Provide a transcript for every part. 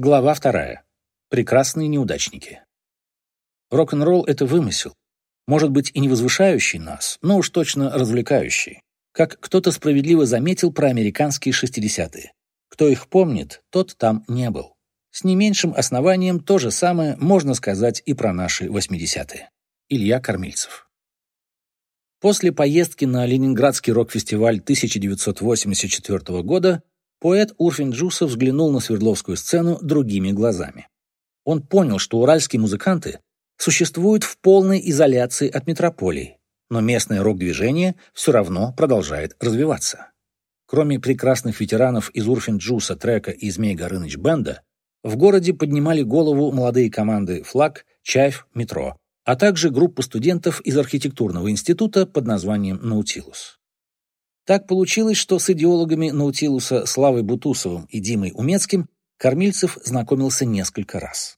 Глава вторая. Прекрасные неудачники. Рок-н-ролл — это вымысел. Может быть, и не возвышающий нас, но уж точно развлекающий. Как кто-то справедливо заметил про американские шестидесятые. Кто их помнит, тот там не был. С не меньшим основанием то же самое можно сказать и про наши восьмидесятые. Илья Кормильцев. После поездки на Ленинградский рок-фестиваль 1984 года поэт Урфин Джусов взглянул на Свердловскую сцену другими глазами. Он понял, что уральские музыканты существуют в полной изоляции от метрополий, но местное рок-движение все равно продолжает развиваться. Кроме прекрасных ветеранов из Урфин Джуса, Трека и Змей Горыныч Бенда, в городе поднимали голову молодые команды «Флаг», «Чайф», «Метро», а также группа студентов из архитектурного института под названием «Наутилус». Так получилось, что с идеологами Наутилуса Славой Бутусовым и Димой Умецким Кормильцев знакомился несколько раз.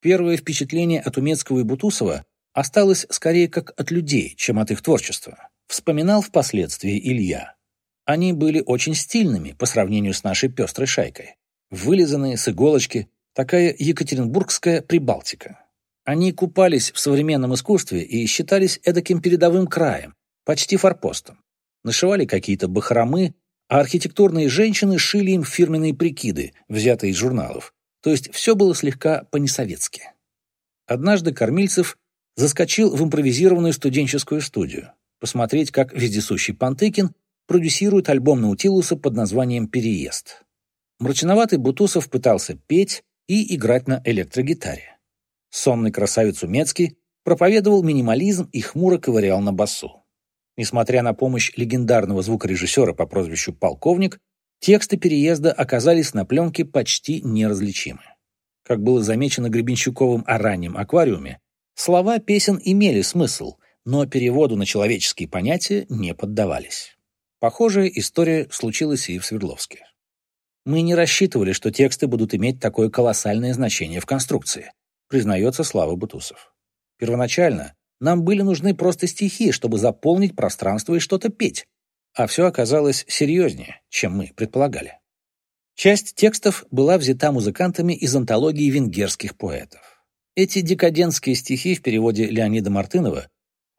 Первое впечатление от Умецкого и Бутусова осталось скорее как от людей, чем от их творчества. Вспоминал впоследствии Илья. Они были очень стильными по сравнению с нашей пестрой шайкой. Вылизанные с иголочки, такая екатеринбургская прибалтика. Они купались в современном искусстве и считались эдаким передовым краем, почти форпостом нашивали какие-то бахромы, а архитектурные женщины шили им фирменные прикиды, взятые из журналов. То есть все было слегка по-несоветски. Однажды Кормильцев заскочил в импровизированную студенческую студию, посмотреть, как вездесущий Пантыкин продюсирует альбом Наутилуса под названием «Переезд». Мрачноватый Бутусов пытался петь и играть на электрогитаре. Сонный красавец Умецкий проповедовал минимализм и хмуро ковырял на басу. Несмотря на помощь легендарного звукорежиссера по прозвищу «Полковник», тексты переезда оказались на пленке почти неразличимы. Как было замечено Гребенщуковым о раннем аквариуме, слова песен имели смысл, но переводу на человеческие понятия не поддавались. Похожая история случилась и в Свердловске. Мы не рассчитывали, что тексты будут иметь такое колоссальное значение в конструкции, признается Слава Бутусов. Первоначально нам были нужны просто стихи, чтобы заполнить пространство и что-то петь. А все оказалось серьезнее, чем мы предполагали. Часть текстов была взята музыкантами из антологии венгерских поэтов. Эти декадентские стихи в переводе Леонида Мартынова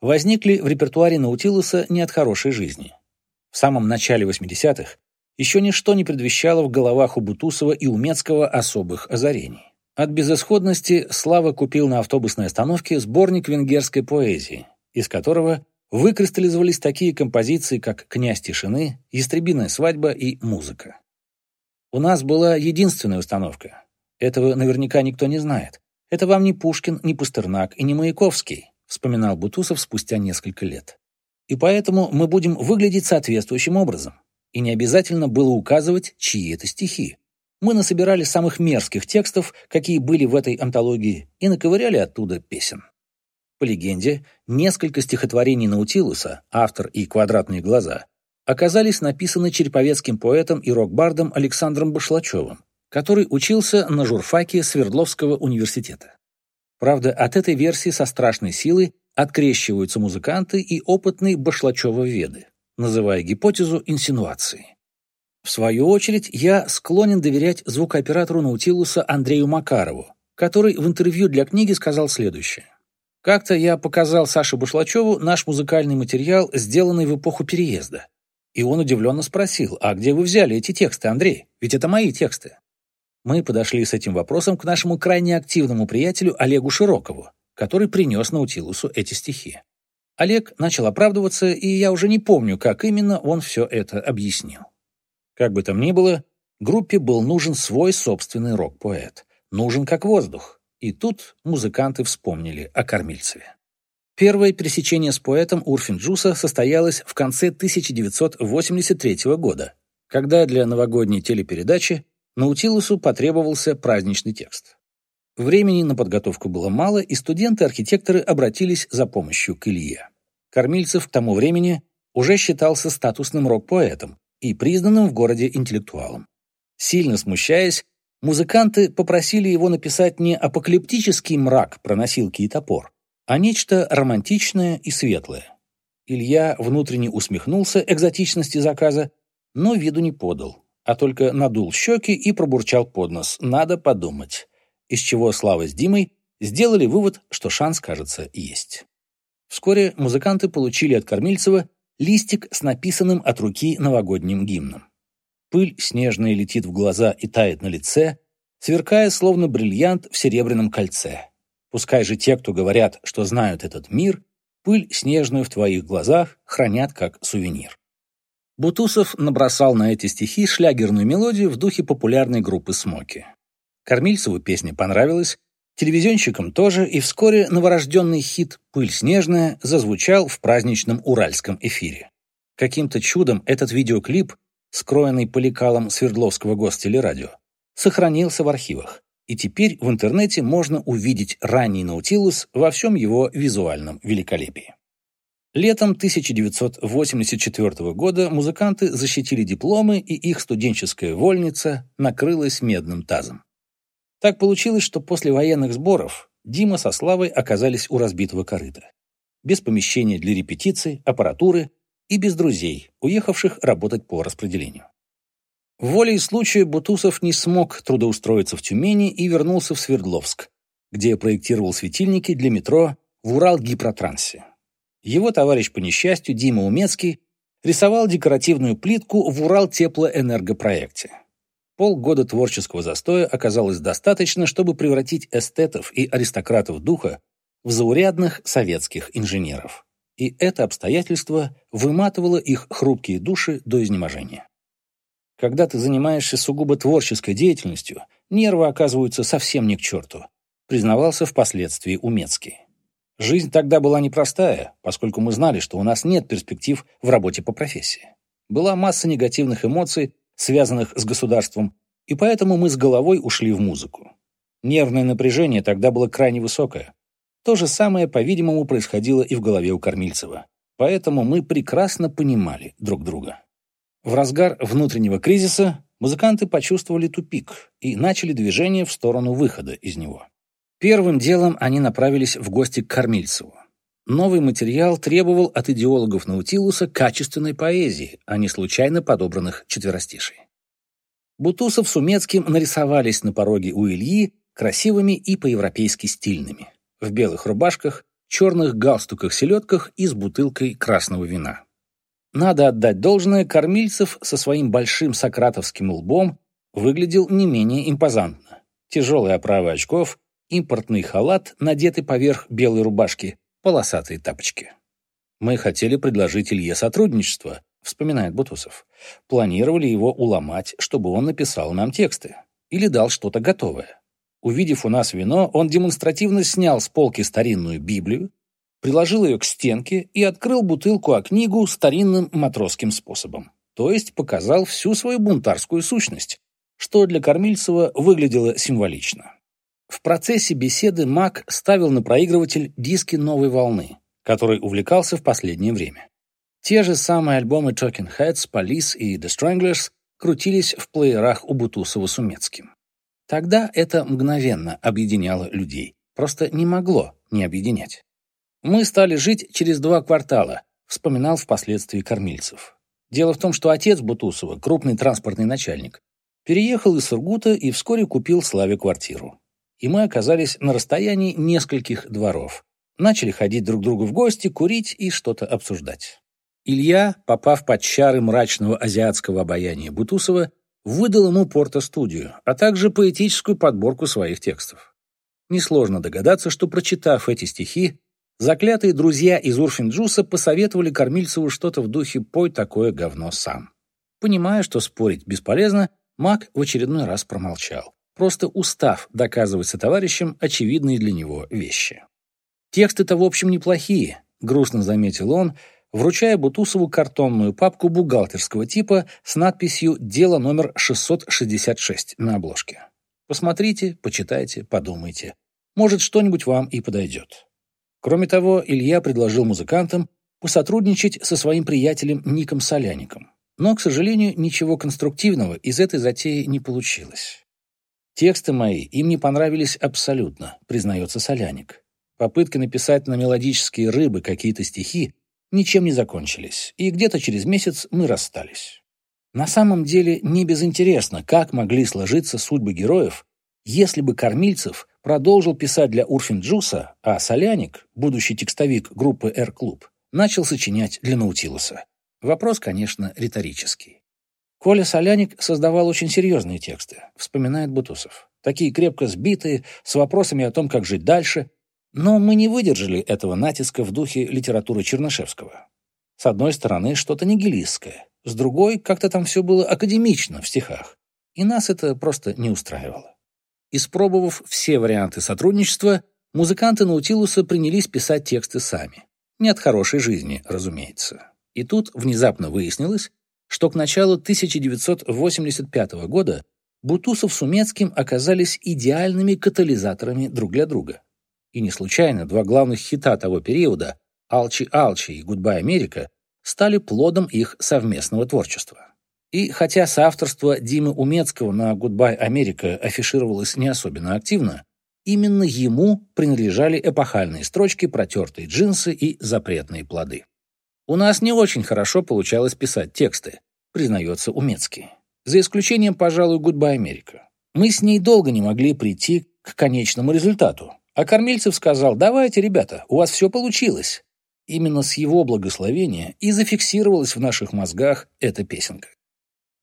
возникли в репертуаре Наутилуса не от хорошей жизни. В самом начале 80-х еще ничто не предвещало в головах у Бутусова и Умецкого особых озарений. От безысходности Слава купил на автобусной остановке сборник венгерской поэзии, из которого выкристаллизовались такие композиции, как «Князь тишины», «Ястребиная свадьба» и «Музыка». У нас была единственная установка. Этого наверняка никто не знает. Это вам не Пушкин, не Пастернак и не Маяковский, вспоминал Бутусов спустя несколько лет. И поэтому мы будем выглядеть соответствующим образом. И не обязательно было указывать, чьи это стихи мы насобирали самых мерзких текстов, какие были в этой антологии, и наковыряли оттуда песен. По легенде, несколько стихотворений Наутилуса, автор и «Квадратные глаза», оказались написаны череповецким поэтом и рок-бардом Александром Башлачевым, который учился на журфаке Свердловского университета. Правда, от этой версии со страшной силой открещиваются музыканты и опытные Башлачева-веды, называя гипотезу инсинуацией. В свою очередь, я склонен доверять звукооператору Наутилуса Андрею Макарову, который в интервью для книги сказал следующее. Как-то я показал Саше Бушлачеву наш музыкальный материал, сделанный в эпоху переезда. И он удивленно спросил, а где вы взяли эти тексты, Андрей? Ведь это мои тексты. Мы подошли с этим вопросом к нашему крайне активному приятелю Олегу Широкову, который принес Наутилусу эти стихи. Олег начал оправдываться, и я уже не помню, как именно он все это объяснил. Как бы там ни было, группе был нужен свой собственный рок-поэт. Нужен как воздух. И тут музыканты вспомнили о Кормильцеве. Первое пересечение с поэтом Урфин Джуса состоялось в конце 1983 года, когда для новогодней телепередачи Наутилусу потребовался праздничный текст. Времени на подготовку было мало, и студенты-архитекторы обратились за помощью к Илье. Кормильцев к тому времени уже считался статусным рок-поэтом, и признанным в городе интеллектуалом. Сильно смущаясь, музыканты попросили его написать не апокалиптический мрак про носилки и топор, а нечто романтичное и светлое. Илья внутренне усмехнулся экзотичности заказа, но виду не подал, а только надул щеки и пробурчал под нос «надо подумать», из чего Слава с Димой сделали вывод, что шанс, кажется, есть. Вскоре музыканты получили от Кормильцева листик с написанным от руки новогодним гимном. Пыль снежная летит в глаза и тает на лице, сверкая словно бриллиант в серебряном кольце. Пускай же те, кто говорят, что знают этот мир, пыль снежную в твоих глазах хранят как сувенир. Бутусов набросал на эти стихи шлягерную мелодию в духе популярной группы «Смоки». Кормильцеву песня понравилась, телевизионщикам тоже, и вскоре новорожденный хит «Пыль снежная» зазвучал в праздничном уральском эфире. Каким-то чудом этот видеоклип, скроенный по лекалам Свердловского гостелерадио, сохранился в архивах, и теперь в интернете можно увидеть ранний Наутилус во всем его визуальном великолепии. Летом 1984 года музыканты защитили дипломы, и их студенческая вольница накрылась медным тазом. Так получилось, что после военных сборов Дима со Славой оказались у разбитого корыта. Без помещения для репетиций, аппаратуры и без друзей, уехавших работать по распределению. Волей случая Бутусов не смог трудоустроиться в Тюмени и вернулся в Свердловск, где проектировал светильники для метро в Урал-Гипротрансе. Его товарищ по несчастью, Дима Умецкий, рисовал декоративную плитку в Урал-теплоэнергопроекте. Полгода творческого застоя оказалось достаточно, чтобы превратить эстетов и аристократов духа в заурядных советских инженеров. И это обстоятельство выматывало их хрупкие души до изнеможения. Когда ты занимаешься сугубо творческой деятельностью, нервы оказываются совсем не к черту, признавался впоследствии Умецкий. Жизнь тогда была непростая, поскольку мы знали, что у нас нет перспектив в работе по профессии. Была масса негативных эмоций, связанных с государством, и поэтому мы с головой ушли в музыку. Нервное напряжение тогда было крайне высокое. То же самое, по-видимому, происходило и в голове у Кормильцева. Поэтому мы прекрасно понимали друг друга. В разгар внутреннего кризиса музыканты почувствовали тупик и начали движение в сторону выхода из него. Первым делом они направились в гости к Кормильцеву. Новый материал требовал от идеологов Наутилуса качественной поэзии, а не случайно подобранных четверостишей. Бутусов с Умецким нарисовались на пороге у Ильи красивыми и по-европейски стильными, в белых рубашках, черных галстуках-селедках и с бутылкой красного вина. Надо отдать должное, Кормильцев со своим большим сократовским лбом выглядел не менее импозантно. Тяжелые оправы очков, импортный халат, надетый поверх белой рубашки, полосатые тапочки. «Мы хотели предложить Илье сотрудничество», — вспоминает Бутусов. «Планировали его уломать, чтобы он написал нам тексты. Или дал что-то готовое. Увидев у нас вино, он демонстративно снял с полки старинную Библию, приложил ее к стенке и открыл бутылку о книгу старинным матросским способом. То есть показал всю свою бунтарскую сущность, что для Кормильцева выглядело символично. В процессе беседы Мак ставил на проигрыватель диски новой волны, которой увлекался в последнее время. Те же самые альбомы Talking Heads, Police и The Stranglers крутились в плеерах у Бутусова с Умецким. Тогда это мгновенно объединяло людей, просто не могло не объединять. «Мы стали жить через два квартала», — вспоминал впоследствии Кормильцев. Дело в том, что отец Бутусова, крупный транспортный начальник, переехал из Сургута и вскоре купил Славе квартиру и мы оказались на расстоянии нескольких дворов. Начали ходить друг к другу в гости, курить и что-то обсуждать. Илья, попав под чары мрачного азиатского обаяния Бутусова, выдал ему порто-студию, а также поэтическую подборку своих текстов. Несложно догадаться, что, прочитав эти стихи, заклятые друзья из Урфинджуса посоветовали Кормильцеву что-то в духе «пой такое говно сам». Понимая, что спорить бесполезно, Мак в очередной раз промолчал просто устав доказывать сотоварищам очевидные для него вещи. «Тексты-то, в общем, неплохие», — грустно заметил он, вручая Бутусову картонную папку бухгалтерского типа с надписью «Дело номер 666» на обложке. «Посмотрите, почитайте, подумайте. Может, что-нибудь вам и подойдет». Кроме того, Илья предложил музыкантам посотрудничать со своим приятелем Ником Соляником. Но, к сожалению, ничего конструктивного из этой затеи не получилось. Тексты мои им не понравились абсолютно, признается Соляник. Попытки написать на мелодические рыбы какие-то стихи ничем не закончились, и где-то через месяц мы расстались. На самом деле не безинтересно, как могли сложиться судьбы героев, если бы Кормильцев продолжил писать для Урфинджуса, а Соляник, будущий текстовик группы «Р-клуб», начал сочинять для Наутилуса. Вопрос, конечно, риторический. Коля Соляник создавал очень серьезные тексты, вспоминает Бутусов. Такие крепко сбитые, с вопросами о том, как жить дальше. Но мы не выдержали этого натиска в духе литературы Чернышевского. С одной стороны, что-то нигилистское, с другой, как-то там все было академично в стихах. И нас это просто не устраивало. Испробовав все варианты сотрудничества, музыканты Наутилуса принялись писать тексты сами. Не от хорошей жизни, разумеется. И тут внезапно выяснилось, что к началу 1985 года Бутусов с Умецким оказались идеальными катализаторами друг для друга. И не случайно два главных хита того периода «Алчи-Алчи» и «Гудбай, Америка» стали плодом их совместного творчества. И хотя соавторство Димы Умецкого на «Гудбай, Америка» афишировалось не особенно активно, именно ему принадлежали эпохальные строчки «Протертые джинсы» и «Запретные плоды». У нас не очень хорошо получалось писать тексты, признается Умецкий. За исключением, пожалуй, «Гудбай, Америка». Мы с ней долго не могли прийти к конечному результату. А Кормильцев сказал, давайте, ребята, у вас все получилось. Именно с его благословения и зафиксировалась в наших мозгах эта песенка.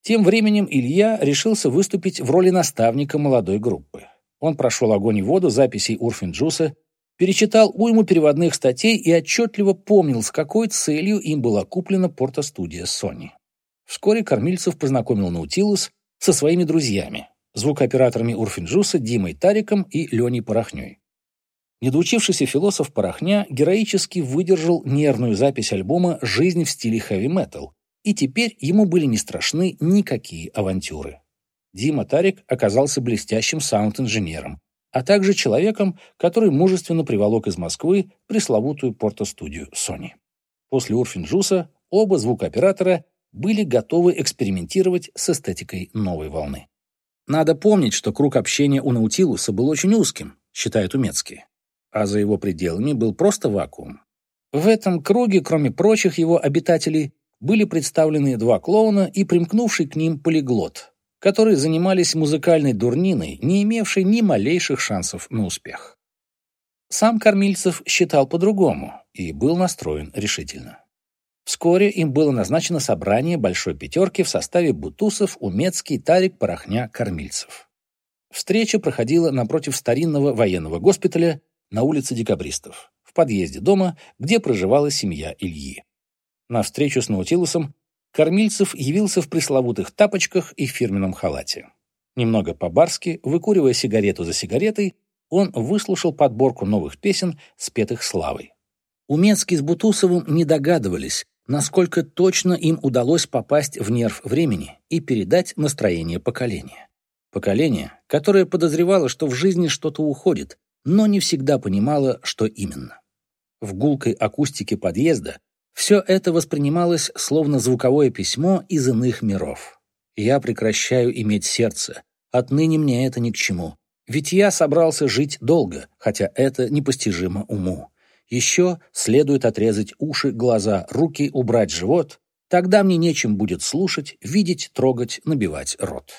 Тем временем Илья решился выступить в роли наставника молодой группы. Он прошел огонь и воду записей Урфин Джюса, перечитал уйму переводных статей и отчетливо помнил, с какой целью им была куплена портостудия Sony. Вскоре Кормильцев познакомил Наутилус со своими друзьями, звукооператорами Урфинджуса Димой Тариком и Леней Порохней. Недоучившийся философ Порохня героически выдержал нервную запись альбома «Жизнь в стиле хэви-метал», и теперь ему были не страшны никакие авантюры. Дима Тарик оказался блестящим саунд-инженером, а также человеком, который мужественно приволок из Москвы пресловутую портостудию Sony. После Урфинджуса оба звукооператора были готовы экспериментировать с эстетикой новой волны. Надо помнить, что круг общения у Наутилуса был очень узким, считает Умецкий, а за его пределами был просто вакуум. В этом круге, кроме прочих его обитателей, были представлены два клоуна и примкнувший к ним полиглот, которые занимались музыкальной дурниной, не имевшей ни малейших шансов на успех. Сам Кормильцев считал по-другому и был настроен решительно. Вскоре им было назначено собрание Большой Пятерки в составе Бутусов, Умецкий, Тарик, Порохня, Кормильцев. Встреча проходила напротив старинного военного госпиталя на улице Декабристов, в подъезде дома, где проживала семья Ильи. На встречу с Наутилусом Кормильцев явился в пресловутых тапочках и фирменном халате. Немного по-барски, выкуривая сигарету за сигаретой, он выслушал подборку новых песен, спетых славой. Умецкий с Бутусовым не догадывались, насколько точно им удалось попасть в нерв времени и передать настроение поколения. Поколение, которое подозревало, что в жизни что-то уходит, но не всегда понимало, что именно. В гулкой акустике подъезда все это воспринималось словно звуковое письмо из иных миров. Я прекращаю иметь сердце. Отныне мне это ни к чему. Ведь я собрался жить долго, хотя это непостижимо уму. Еще следует отрезать уши, глаза, руки, убрать живот. Тогда мне нечем будет слушать, видеть, трогать, набивать рот.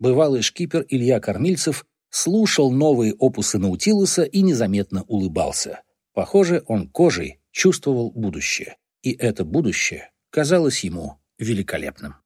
Бывалый шкипер Илья Кормильцев слушал новые опусы Наутилуса и незаметно улыбался. Похоже, он кожей чувствовал будущее и это будущее казалось ему великолепным.